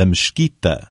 a mesquita.